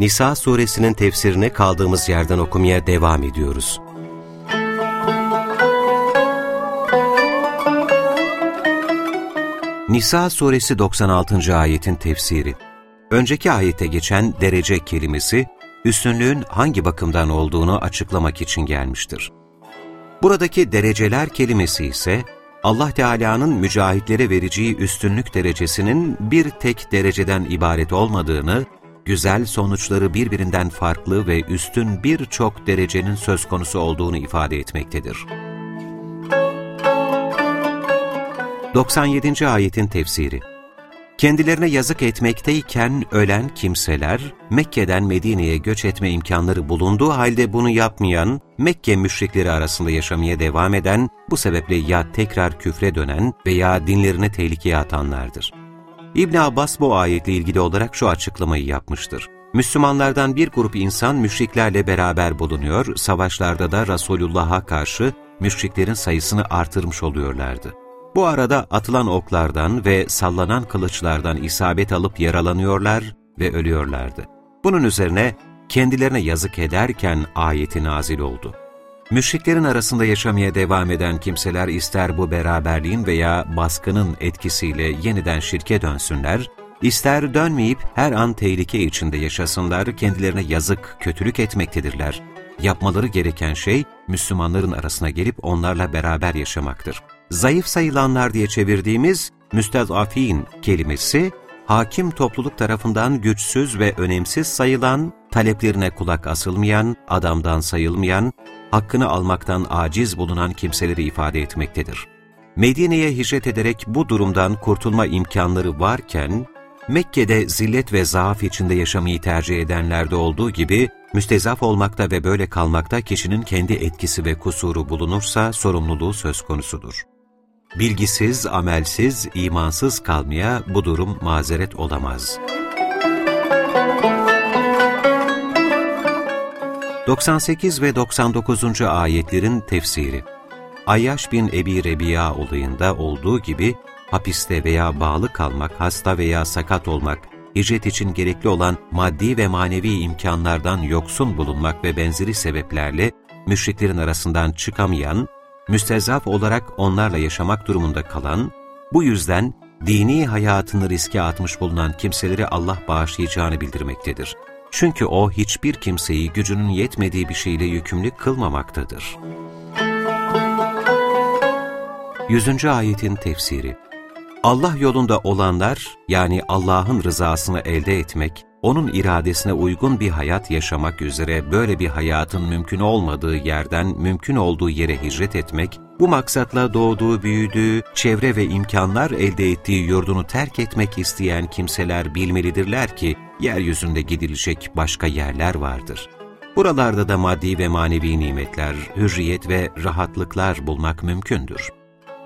Nisa suresinin tefsirine kaldığımız yerden okumaya devam ediyoruz. Nisa suresi 96. ayetin tefsiri Önceki ayette geçen derece kelimesi, üstünlüğün hangi bakımdan olduğunu açıklamak için gelmiştir. Buradaki dereceler kelimesi ise, Allah Teala'nın mücahitlere vereceği üstünlük derecesinin bir tek dereceden ibaret olmadığını, güzel sonuçları birbirinden farklı ve üstün birçok derecenin söz konusu olduğunu ifade etmektedir. 97. Ayetin Tefsiri Kendilerine yazık etmekteyken ölen kimseler, Mekke'den Medine'ye göç etme imkanları bulunduğu halde bunu yapmayan, Mekke müşrikleri arasında yaşamaya devam eden, bu sebeple ya tekrar küfre dönen veya dinlerine tehlikeye atanlardır. İbn Abbas bu ayetle ilgili olarak şu açıklamayı yapmıştır. Müslümanlardan bir grup insan müşriklerle beraber bulunuyor, savaşlarda da Resulullah'a karşı müşriklerin sayısını artırmış oluyorlardı. Bu arada atılan oklardan ve sallanan kılıçlardan isabet alıp yaralanıyorlar ve ölüyorlardı. Bunun üzerine kendilerine yazık ederken ayeti nazil oldu. Müşriklerin arasında yaşamaya devam eden kimseler ister bu beraberliğin veya baskının etkisiyle yeniden şirke dönsünler, ister dönmeyip her an tehlike içinde yaşasınlar, kendilerine yazık, kötülük etmektedirler. Yapmaları gereken şey, Müslümanların arasına gelip onlarla beraber yaşamaktır. Zayıf sayılanlar diye çevirdiğimiz müstezafin kelimesi, hakim topluluk tarafından güçsüz ve önemsiz sayılan, taleplerine kulak asılmayan, adamdan sayılmayan, hakkını almaktan aciz bulunan kimseleri ifade etmektedir. Medine'ye hicret ederek bu durumdan kurtulma imkanları varken, Mekke'de zillet ve zaaf içinde yaşamayı tercih edenlerde olduğu gibi, müstezaf olmakta ve böyle kalmakta kişinin kendi etkisi ve kusuru bulunursa sorumluluğu söz konusudur. Bilgisiz, amelsiz, imansız kalmaya bu durum mazeret olamaz. 98 ve 99. ayetlerin tefsiri Ayyaş bin Ebi Rebiya olayında olduğu gibi hapiste veya bağlı kalmak, hasta veya sakat olmak, hicret için gerekli olan maddi ve manevi imkanlardan yoksun bulunmak ve benzeri sebeplerle müşriklerin arasından çıkamayan, müstezaf olarak onlarla yaşamak durumunda kalan, bu yüzden dini hayatını riske atmış bulunan kimseleri Allah bağışlayacağını bildirmektedir. Çünkü O hiçbir kimseyi gücünün yetmediği bir şeyle yükümlü kılmamaktadır. 100. Ayetin Tefsiri Allah yolunda olanlar, yani Allah'ın rızasını elde etmek, O'nun iradesine uygun bir hayat yaşamak üzere böyle bir hayatın mümkün olmadığı yerden mümkün olduğu yere hicret etmek, bu maksatla doğduğu, büyüdüğü, çevre ve imkanlar elde ettiği yurdunu terk etmek isteyen kimseler bilmelidirler ki, yeryüzünde gidilecek başka yerler vardır. Buralarda da maddi ve manevi nimetler, hürriyet ve rahatlıklar bulmak mümkündür.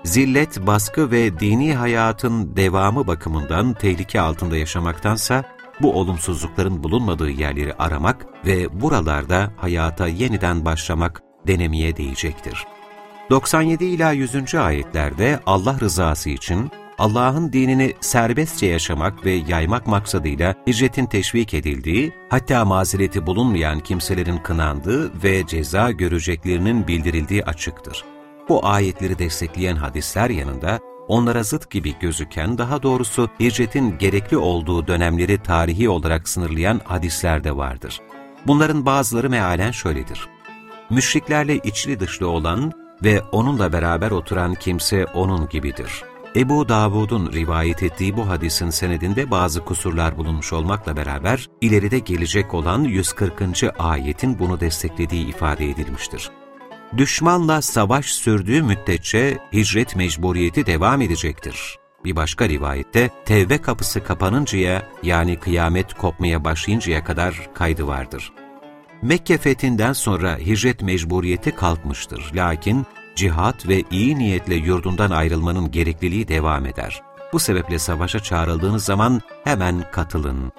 Zillet, baskı ve dini hayatın devamı bakımından tehlike altında yaşamaktansa, bu olumsuzlukların bulunmadığı yerleri aramak ve buralarda hayata yeniden başlamak denemeye değecektir. 97 ila 100. ayetlerde Allah rızası için Allah'ın dinini serbestçe yaşamak ve yaymak maksadıyla hicretin teşvik edildiği, hatta mazereti bulunmayan kimselerin kınandığı ve ceza göreceklerinin bildirildiği açıktır. Bu ayetleri destekleyen hadisler yanında, onlara zıt gibi gözüken, daha doğrusu hicretin gerekli olduğu dönemleri tarihi olarak sınırlayan hadisler de vardır. Bunların bazıları mealen şöyledir. Müşriklerle içli dışlı olan ve onunla beraber oturan kimse onun gibidir. Ebu Davud'un rivayet ettiği bu hadisin senedinde bazı kusurlar bulunmuş olmakla beraber, ileride gelecek olan 140. ayetin bunu desteklediği ifade edilmiştir. Düşmanla savaş sürdüğü müddetçe hicret mecburiyeti devam edecektir. Bir başka rivayette tevbe kapısı kapanıncaya yani kıyamet kopmaya başlayıncaya kadar kaydı vardır. Mekke fethinden sonra hicret mecburiyeti kalkmıştır. Lakin cihat ve iyi niyetle yurdundan ayrılmanın gerekliliği devam eder. Bu sebeple savaşa çağrıldığınız zaman hemen katılın.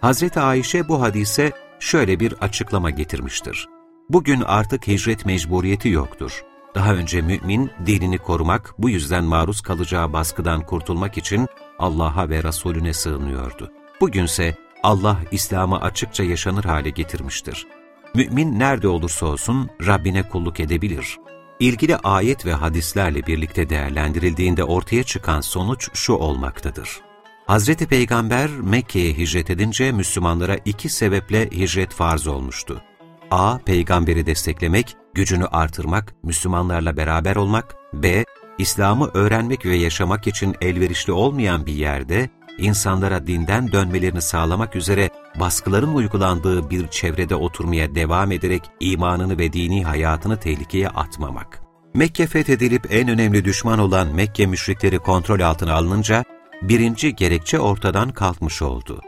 Hazreti Ayşe bu hadise şöyle bir açıklama getirmiştir. Bugün artık hicret mecburiyeti yoktur. Daha önce mümin dinini korumak, bu yüzden maruz kalacağı baskıdan kurtulmak için Allah'a ve Resulüne sığınıyordu. Bugünse Allah İslam'ı açıkça yaşanır hale getirmiştir. Mümin nerede olursa olsun Rabbine kulluk edebilir. İlgili ayet ve hadislerle birlikte değerlendirildiğinde ortaya çıkan sonuç şu olmaktadır. Hazreti Peygamber Mekke'ye hicret edince Müslümanlara iki sebeple hicret farz olmuştu. A. Peygamberi desteklemek, gücünü artırmak, Müslümanlarla beraber olmak. B. İslam'ı öğrenmek ve yaşamak için elverişli olmayan bir yerde, insanlara dinden dönmelerini sağlamak üzere baskıların uygulandığı bir çevrede oturmaya devam ederek imanını ve dini hayatını tehlikeye atmamak. Mekke fethedilip en önemli düşman olan Mekke müşrikleri kontrol altına alınınca, birinci gerekçe ortadan kalkmış oldu.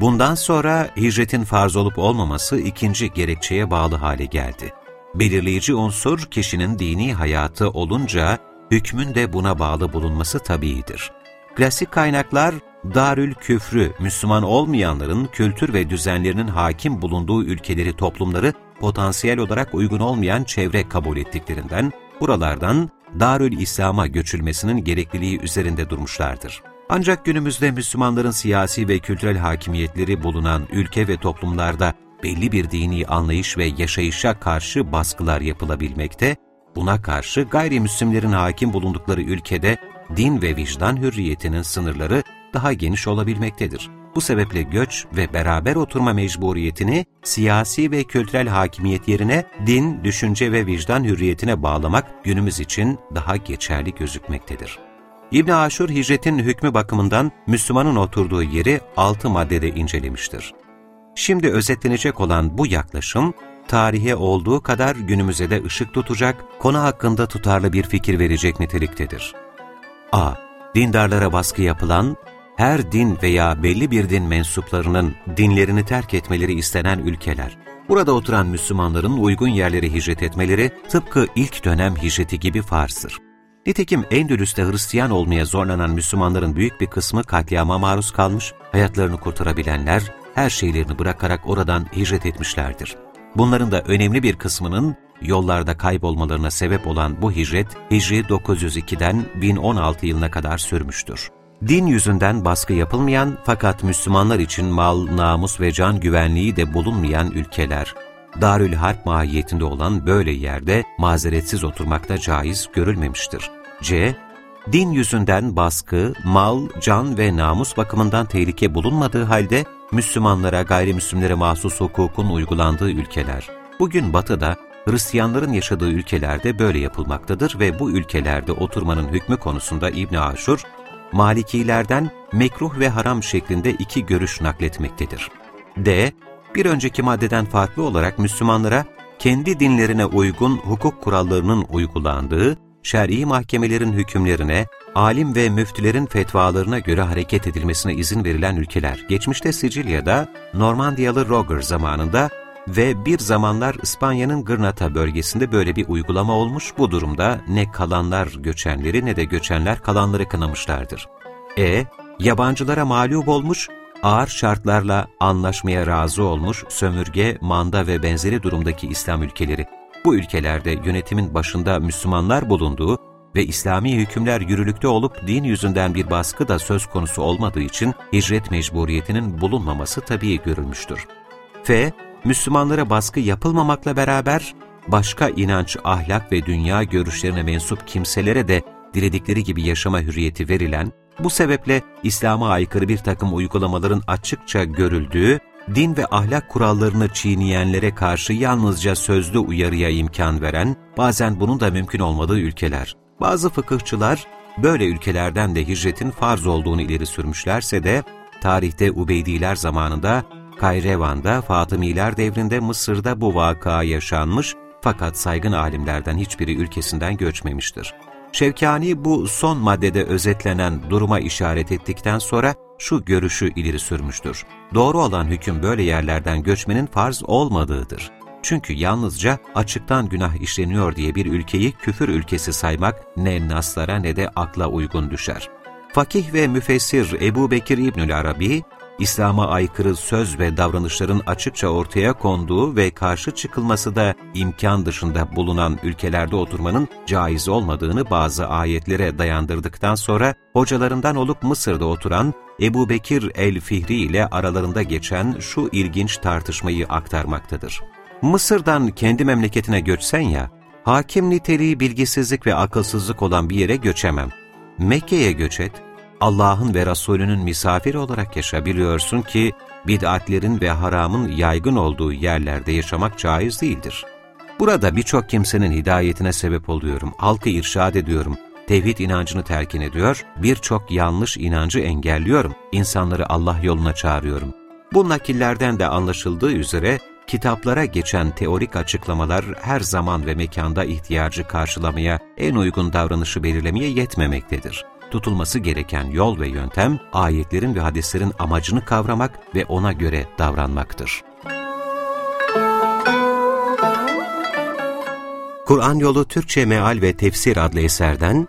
Bundan sonra hicretin farz olup olmaması ikinci gerekçeye bağlı hale geldi. Belirleyici unsur kişinin dini hayatı olunca hükmün de buna bağlı bulunması tabiidir. Klasik kaynaklar Darül Küfrü, Müslüman olmayanların kültür ve düzenlerinin hakim bulunduğu ülkeleri, toplumları potansiyel olarak uygun olmayan çevre kabul ettiklerinden, buralardan Darül İslam'a göçülmesinin gerekliliği üzerinde durmuşlardır. Ancak günümüzde Müslümanların siyasi ve kültürel hakimiyetleri bulunan ülke ve toplumlarda belli bir dini anlayış ve yaşayışa karşı baskılar yapılabilmekte, buna karşı gayrimüslimlerin hakim bulundukları ülkede din ve vicdan hürriyetinin sınırları daha geniş olabilmektedir. Bu sebeple göç ve beraber oturma mecburiyetini siyasi ve kültürel hakimiyet yerine din, düşünce ve vicdan hürriyetine bağlamak günümüz için daha geçerli gözükmektedir. İbn Aşur hicretin hükmü bakımından Müslümanın oturduğu yeri altı maddede incelemiştir. Şimdi özetlenecek olan bu yaklaşım, tarihe olduğu kadar günümüze de ışık tutacak, konu hakkında tutarlı bir fikir verecek niteliktedir. A. Dindarlara baskı yapılan, her din veya belli bir din mensuplarının dinlerini terk etmeleri istenen ülkeler. Burada oturan Müslümanların uygun yerlere hicret etmeleri tıpkı ilk dönem hicreti gibi farzdır. Nitekim Endülüs'te Hristiyan olmaya zorlanan Müslümanların büyük bir kısmı katliama maruz kalmış, hayatlarını kurtarabilenler her şeylerini bırakarak oradan hicret etmişlerdir. Bunların da önemli bir kısmının yollarda kaybolmalarına sebep olan bu hicret, Hicri 902'den 1016 yılına kadar sürmüştür. Din yüzünden baskı yapılmayan fakat Müslümanlar için mal, namus ve can güvenliği de bulunmayan ülkeler, Darül Harp mahiyetinde olan böyle yerde mazeretsiz oturmakta caiz görülmemiştir. C. Din yüzünden baskı, mal, can ve namus bakımından tehlike bulunmadığı halde Müslümanlara, gayrimüslimlere mahsus hukukun uygulandığı ülkeler. Bugün Batı'da Hristiyanların yaşadığı ülkelerde böyle yapılmaktadır ve bu ülkelerde oturmanın hükmü konusunda İbn Aşur, Malikilerden mekruh ve haram şeklinde iki görüş nakletmektedir. D. Bir önceki maddeden farklı olarak Müslümanlara kendi dinlerine uygun hukuk kurallarının uygulandığı, şer'i mahkemelerin hükümlerine, alim ve müftülerin fetvalarına göre hareket edilmesine izin verilen ülkeler, geçmişte Sicilya'da, Normandiyalı Roger zamanında ve bir zamanlar İspanya'nın Gırnata bölgesinde böyle bir uygulama olmuş. Bu durumda ne kalanlar göçenleri ne de göçenler kalanları kınamışlardır. E. Yabancılara mağlup olmuş, ağır şartlarla anlaşmaya razı olmuş sömürge, manda ve benzeri durumdaki İslam ülkeleri. Bu ülkelerde yönetimin başında Müslümanlar bulunduğu ve İslami hükümler yürürlükte olup din yüzünden bir baskı da söz konusu olmadığı için hicret mecburiyetinin bulunmaması tabii görülmüştür. F. Müslümanlara baskı yapılmamakla beraber başka inanç, ahlak ve dünya görüşlerine mensup kimselere de diledikleri gibi yaşama hürriyeti verilen, bu sebeple İslam'a aykırı bir takım uygulamaların açıkça görüldüğü, din ve ahlak kurallarını çiğneyenlere karşı yalnızca sözlü uyarıya imkan veren, bazen bunun da mümkün olmadığı ülkeler. Bazı fıkıhçılar, böyle ülkelerden de hicretin farz olduğunu ileri sürmüşlerse de, tarihte Ubeydiler zamanında Kayrevan'da Fatımiler devrinde Mısır'da bu vaka yaşanmış fakat saygın alimlerden hiçbiri ülkesinden göçmemiştir. Şevkani bu son maddede özetlenen duruma işaret ettikten sonra şu görüşü ileri sürmüştür. Doğru olan hüküm böyle yerlerden göçmenin farz olmadığıdır. Çünkü yalnızca açıktan günah işleniyor diye bir ülkeyi küfür ülkesi saymak ne naslara ne de akla uygun düşer. Fakih ve müfessir Ebu Bekir İbnül Arabi, İslam'a aykırı söz ve davranışların açıkça ortaya konduğu ve karşı çıkılması da imkan dışında bulunan ülkelerde oturmanın caiz olmadığını bazı ayetlere dayandırdıktan sonra hocalarından olup Mısır'da oturan Ebu Bekir el-Fihri ile aralarında geçen şu ilginç tartışmayı aktarmaktadır. Mısır'dan kendi memleketine göçsen ya, hakim niteliği bilgisizlik ve akılsızlık olan bir yere göçemem. Mekke'ye göç et, Allah'ın ve Resulünün misafiri olarak yaşabiliyorsun ki, bid'atlerin ve haramın yaygın olduğu yerlerde yaşamak caiz değildir. Burada birçok kimsenin hidayetine sebep oluyorum, halkı irşad ediyorum, tevhid inancını terkin ediyor, birçok yanlış inancı engelliyorum, insanları Allah yoluna çağırıyorum. Bu nakillerden de anlaşıldığı üzere, kitaplara geçen teorik açıklamalar her zaman ve mekanda ihtiyacı karşılamaya, en uygun davranışı belirlemeye yetmemektedir tutulması gereken yol ve yöntem, ayetlerin ve hadislerin amacını kavramak ve ona göre davranmaktır. Kur'an Yolu Türkçe Meal ve Tefsir adlı eserden